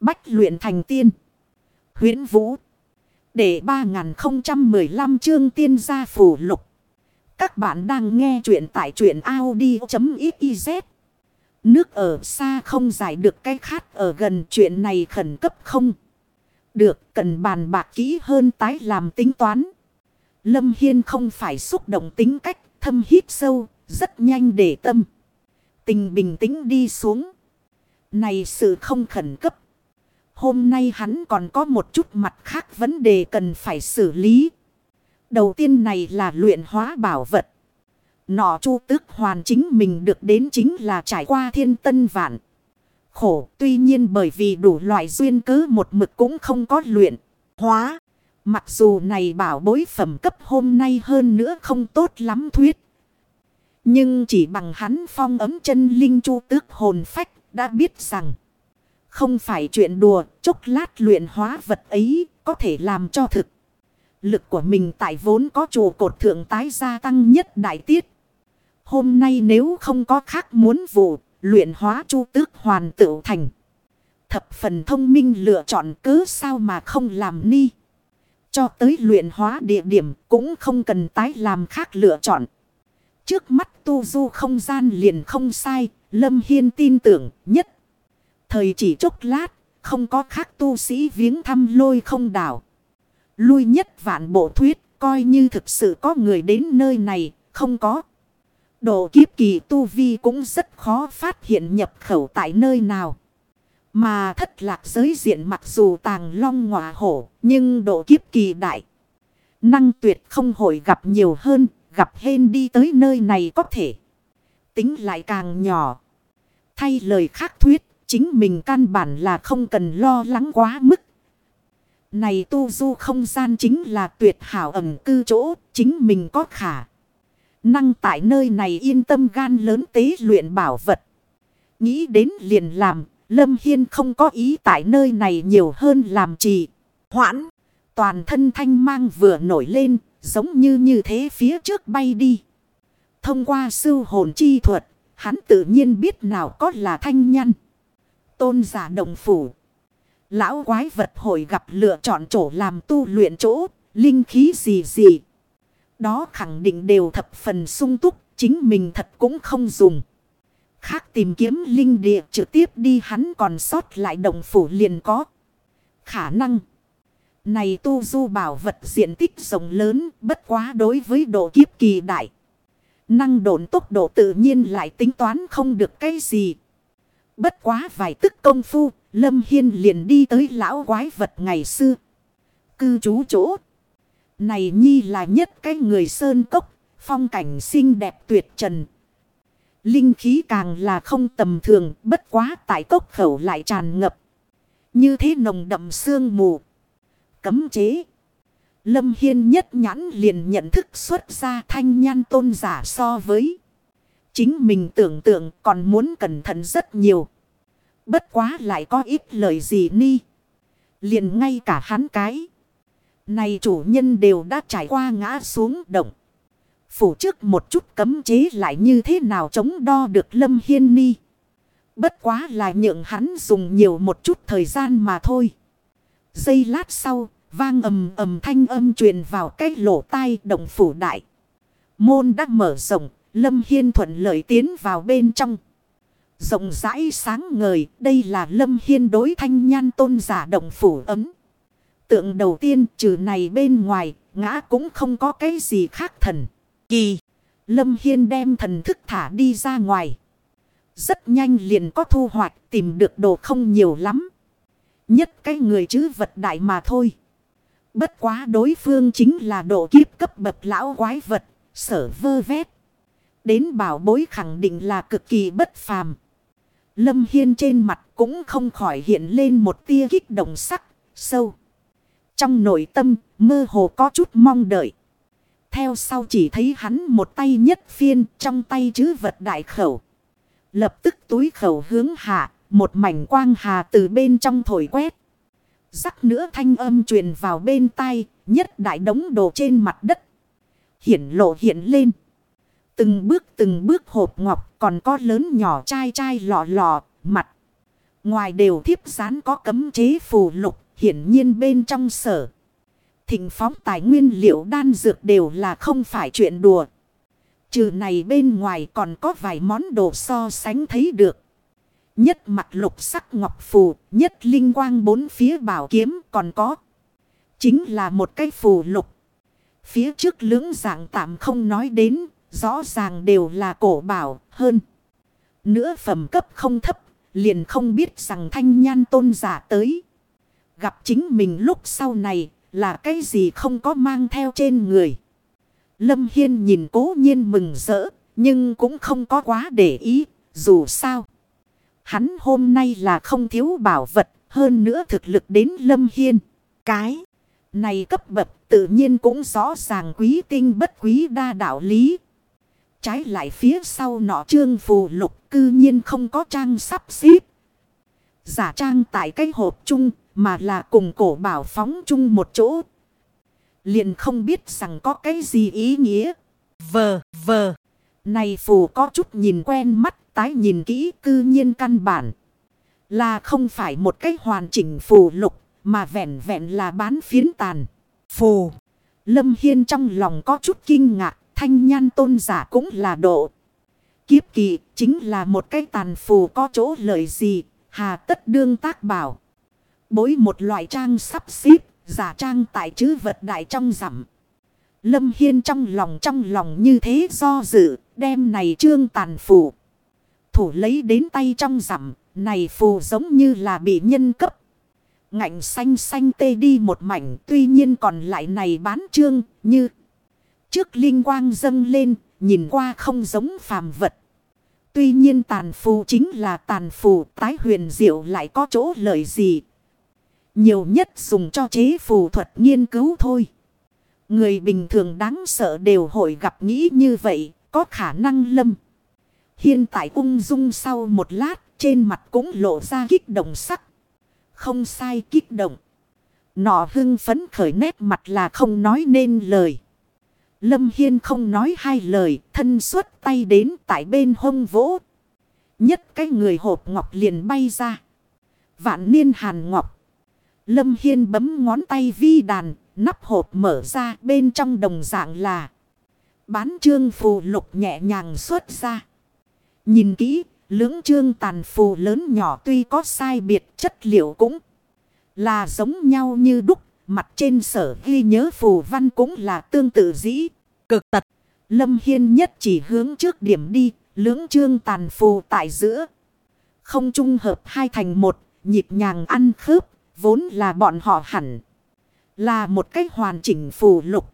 Bách luyện thành tiên. huyễn Vũ. Để 3015 chương tiên gia phủ lục. Các bạn đang nghe truyện tại truyện Audi.xyz. Nước ở xa không giải được cái khát ở gần chuyện này khẩn cấp không. Được cần bàn bạc kỹ hơn tái làm tính toán. Lâm Hiên không phải xúc động tính cách thâm hít sâu, rất nhanh để tâm. Tình bình tĩnh đi xuống. Này sự không khẩn cấp. Hôm nay hắn còn có một chút mặt khác vấn đề cần phải xử lý. Đầu tiên này là luyện hóa bảo vật. Nọ chu tước hoàn chính mình được đến chính là trải qua thiên tân vạn. Khổ, tuy nhiên bởi vì đủ loại duyên cớ một mực cũng không có luyện. Hóa. Mặc dù này bảo bối phẩm cấp hôm nay hơn nữa không tốt lắm thuyết. Nhưng chỉ bằng hắn phong ấm chân linh chu tước hồn phách đã biết rằng. Không phải chuyện đùa, chốc lát luyện hóa vật ấy có thể làm cho thực. Lực của mình tại vốn có trụ cột thượng tái gia tăng nhất đại tiết. Hôm nay nếu không có khác muốn vụ, luyện hóa chu tước hoàn tự thành. Thập phần thông minh lựa chọn cứ sao mà không làm ni. Cho tới luyện hóa địa điểm cũng không cần tái làm khác lựa chọn. Trước mắt tu du không gian liền không sai, Lâm Hiên tin tưởng nhất. Thời chỉ chốc lát, không có khác tu sĩ viếng thăm lôi không đảo. Lui nhất vạn bộ thuyết, coi như thực sự có người đến nơi này, không có. Độ kiếp kỳ tu vi cũng rất khó phát hiện nhập khẩu tại nơi nào. Mà thất lạc giới diện mặc dù tàng long ngọa hổ, nhưng độ kiếp kỳ đại. Năng tuyệt không hồi gặp nhiều hơn, gặp hên đi tới nơi này có thể. Tính lại càng nhỏ. Thay lời khác thuyết, chính mình căn bản là không cần lo lắng quá mức. Này tu du không gian chính là tuyệt hảo ẩm cư chỗ, chính mình có khả. Năng tại nơi này yên tâm gan lớn tế luyện bảo vật. Nghĩ đến liền làm, Lâm Hiên không có ý tại nơi này nhiều hơn làm trì. Hoãn, toàn thân thanh mang vừa nổi lên, giống như như thế phía trước bay đi. Thông qua sư hồn chi thuật, hắn tự nhiên biết nào có là thanh nhăn. Tôn giả đồng phủ. Lão quái vật hội gặp lựa chọn chỗ làm tu luyện chỗ, linh khí gì gì. Đó khẳng định đều thập phần sung túc, chính mình thật cũng không dùng. Khác tìm kiếm linh địa trực tiếp đi hắn còn sót lại đồng phủ liền có. Khả năng. Này tu du bảo vật diện tích rộng lớn bất quá đối với độ kiếp kỳ đại. Năng độn tốc độ tự nhiên lại tính toán không được cái gì. Bất quá vài tức công phu, Lâm Hiên liền đi tới lão quái vật ngày xưa. Cư trú chỗ. Này nhi là nhất cái người sơn cốc, phong cảnh xinh đẹp tuyệt trần. Linh khí càng là không tầm thường, bất quá tại cốc khẩu lại tràn ngập. Như thế nồng đậm sương mù. Cấm chế. Lâm Hiên nhất nhãn liền nhận thức xuất ra thanh nhan tôn giả so với. Chính mình tưởng tượng còn muốn cẩn thận rất nhiều. Bất quá lại có ít lời gì ni. Liền ngay cả hắn cái. Này chủ nhân đều đã trải qua ngã xuống động. Phủ trước một chút cấm chế lại như thế nào chống đo được Lâm Hiên Ni. Bất quá là nhượng hắn dùng nhiều một chút thời gian mà thôi. Giây lát sau, vang ầm ầm thanh âm truyền vào cái lỗ tai động phủ đại. Môn đã mở rộng, Lâm Hiên thuận lợi tiến vào bên trong. Rộng rãi sáng ngời, đây là Lâm Hiên đối thanh nhan tôn giả động phủ ấm. Tượng đầu tiên trừ này bên ngoài, ngã cũng không có cái gì khác thần. Kỳ, Lâm Hiên đem thần thức thả đi ra ngoài. Rất nhanh liền có thu hoạch tìm được đồ không nhiều lắm. Nhất cái người chứ vật đại mà thôi. Bất quá đối phương chính là độ kiếp cấp bậc lão quái vật, sở vơ vét. Đến bảo bối khẳng định là cực kỳ bất phàm. Lâm Hiên trên mặt cũng không khỏi hiện lên một tia kích động sắc, sâu. Trong nội tâm, mơ hồ có chút mong đợi. Theo sau chỉ thấy hắn một tay nhất phiên trong tay chứ vật đại khẩu. Lập tức túi khẩu hướng hạ, một mảnh quang hà từ bên trong thổi quét. Rắc nữa thanh âm truyền vào bên tay, nhất đại đống đồ trên mặt đất. Hiển lộ hiện lên. Từng bước từng bước hộp ngọc còn có lớn nhỏ chai chai lọ lọ, mặt. Ngoài đều thiếp dán có cấm chế phù lục, hiển nhiên bên trong sở. Thịnh phóng tài nguyên liệu đan dược đều là không phải chuyện đùa. Trừ này bên ngoài còn có vài món đồ so sánh thấy được. Nhất mặt lục sắc ngọc phù, nhất linh quang bốn phía bảo kiếm còn có. Chính là một cái phù lục. Phía trước lưỡng dạng tạm không nói đến, rõ ràng đều là cổ bảo hơn. Nữa phẩm cấp không thấp, liền không biết rằng thanh nhan tôn giả tới. Gặp chính mình lúc sau này là cái gì không có mang theo trên người. Lâm Hiên nhìn cố nhiên mừng rỡ, nhưng cũng không có quá để ý, dù sao. Hắn hôm nay là không thiếu bảo vật, hơn nữa thực lực đến Lâm Hiên. Cái này cấp bậc tự nhiên cũng rõ ràng quý tinh bất quý đa đạo lý. Trái lại phía sau nọ trương phù lục cư nhiên không có trang sắp xếp. Giả trang tại cái hộp chung mà là cùng cổ bảo phóng chung một chỗ. Liền không biết rằng có cái gì ý nghĩa. Vờ, vờ. Này phù có chút nhìn quen mắt, tái nhìn kỹ cư nhiên căn bản. Là không phải một cái hoàn chỉnh phù lục, mà vẹn vẹn là bán phiến tàn. Phù. Lâm Hiên trong lòng có chút kinh ngạc, thanh nhan tôn giả cũng là độ. Kiếp kỳ chính là một cái tàn phù có chỗ lợi gì, hà tất đương tác bảo. Bối một loại trang sắp xếp, giả trang tại chữ vật đại trong rằm. Lâm Hiên trong lòng trong lòng như thế do dự, đem này trương tàn phù. Thủ lấy đến tay trong rằm, này phù giống như là bị nhân cấp. Ngạnh xanh xanh tê đi một mảnh, tuy nhiên còn lại này bán trương, như... Trước linh quang dâng lên, nhìn qua không giống phàm vật. Tuy nhiên tàn phù chính là tàn phù, tái huyền diệu lại có chỗ lợi gì. Nhiều nhất dùng cho chế phù thuật nghiên cứu thôi. Người bình thường đáng sợ đều hội gặp nghĩ như vậy, có khả năng lâm. Hiện tại ung dung sau một lát, trên mặt cũng lộ ra kích động sắc. Không sai kích động. Nọ hưng phấn khởi nét mặt là không nói nên lời. Lâm Hiên không nói hai lời, thân xuất tay đến tại bên hông vỗ. Nhất cái người hộp ngọc liền bay ra. Vạn niên hàn ngọc. Lâm Hiên bấm ngón tay vi đàn, nắp hộp mở ra bên trong đồng dạng là. Bán trương phù lục nhẹ nhàng xuất ra. Nhìn kỹ, lưỡng trương tàn phù lớn nhỏ tuy có sai biệt chất liệu cũng là giống nhau như đúc. Mặt trên sở ghi nhớ phù văn cũng là tương tự dĩ. Cực tật. Lâm Hiên nhất chỉ hướng trước điểm đi. Lưỡng trương tàn phù tại giữa. Không trung hợp hai thành một. Nhịp nhàng ăn khớp. Vốn là bọn họ hẳn. Là một cách hoàn chỉnh phù lục.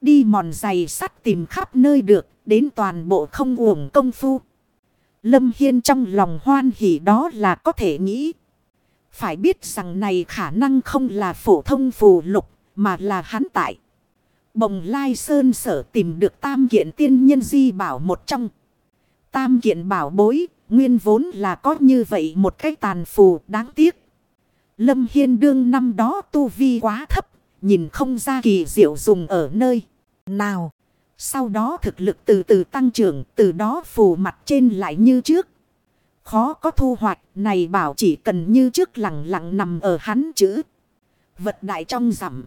Đi mòn giày sắt tìm khắp nơi được. Đến toàn bộ không uổng công phu. Lâm Hiên trong lòng hoan hỉ đó là có thể nghĩ. Phải biết rằng này khả năng không là phổ thông phù lục, mà là hắn tại. Bồng Lai Sơn sở tìm được tam kiện tiên nhân di bảo một trong. Tam kiện bảo bối, nguyên vốn là có như vậy một cái tàn phù đáng tiếc. Lâm Hiên đương năm đó tu vi quá thấp, nhìn không ra kỳ diệu dùng ở nơi nào. Sau đó thực lực từ từ tăng trưởng, từ đó phù mặt trên lại như trước. Khó có thu hoạch, này bảo chỉ cần như trước lặng lặng nằm ở hắn chữ. Vật đại trong rằm.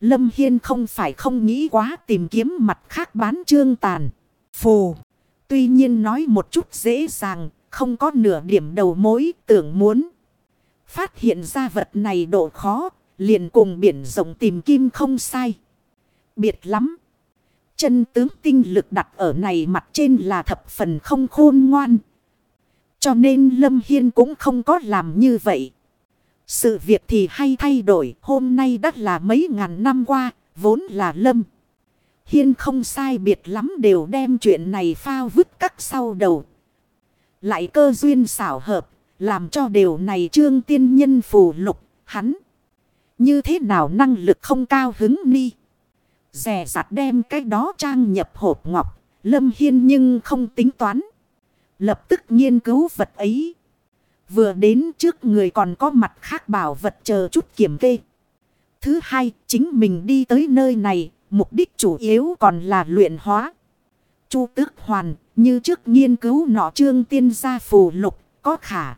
Lâm Hiên không phải không nghĩ quá tìm kiếm mặt khác bán trương tàn. Phù. Tuy nhiên nói một chút dễ dàng, không có nửa điểm đầu mối tưởng muốn. Phát hiện ra vật này độ khó, liền cùng biển rộng tìm kim không sai. Biệt lắm. Chân tướng tinh lực đặt ở này mặt trên là thập phần không khôn ngoan. Cho nên Lâm Hiên cũng không có làm như vậy. Sự việc thì hay thay đổi, hôm nay đã là mấy ngàn năm qua, vốn là Lâm. Hiên không sai biệt lắm đều đem chuyện này phao vứt cắt sau đầu. Lại cơ duyên xảo hợp, làm cho điều này trương tiên nhân phù lục, hắn. Như thế nào năng lực không cao hứng ni. Rè rặt đem cái đó trang nhập hộp ngọc. Lâm Hiên nhưng không tính toán. Lập tức nghiên cứu vật ấy. Vừa đến trước người còn có mặt khác bảo vật chờ chút kiểm kê. Thứ hai, chính mình đi tới nơi này, mục đích chủ yếu còn là luyện hóa. Chu tước hoàn, như trước nghiên cứu nọ trương tiên gia phù lục, có khả.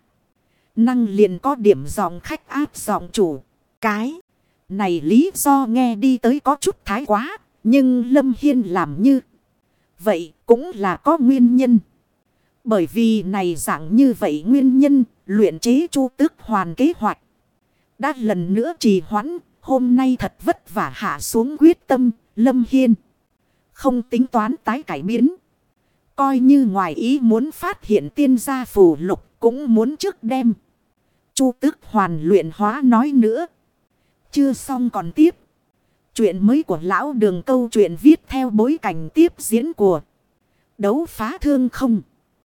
Năng liền có điểm giọng khách áp giọng chủ. Cái này lý do nghe đi tới có chút thái quá. Nhưng Lâm Hiên làm như vậy cũng là có nguyên nhân. Bởi vì này dạng như vậy nguyên nhân, luyện chế chu tước hoàn kế hoạch. Đã lần nữa trì hoãn, hôm nay thật vất vả hạ xuống quyết tâm, Lâm Hiên. Không tính toán tái cải biến. Coi như ngoài ý muốn phát hiện tiên gia phù lục cũng muốn trước đem. Chu tước hoàn luyện hóa nói nữa. Chưa xong còn tiếp. Chuyện mới của lão đường câu chuyện viết theo bối cảnh tiếp diễn của đấu phá thương không.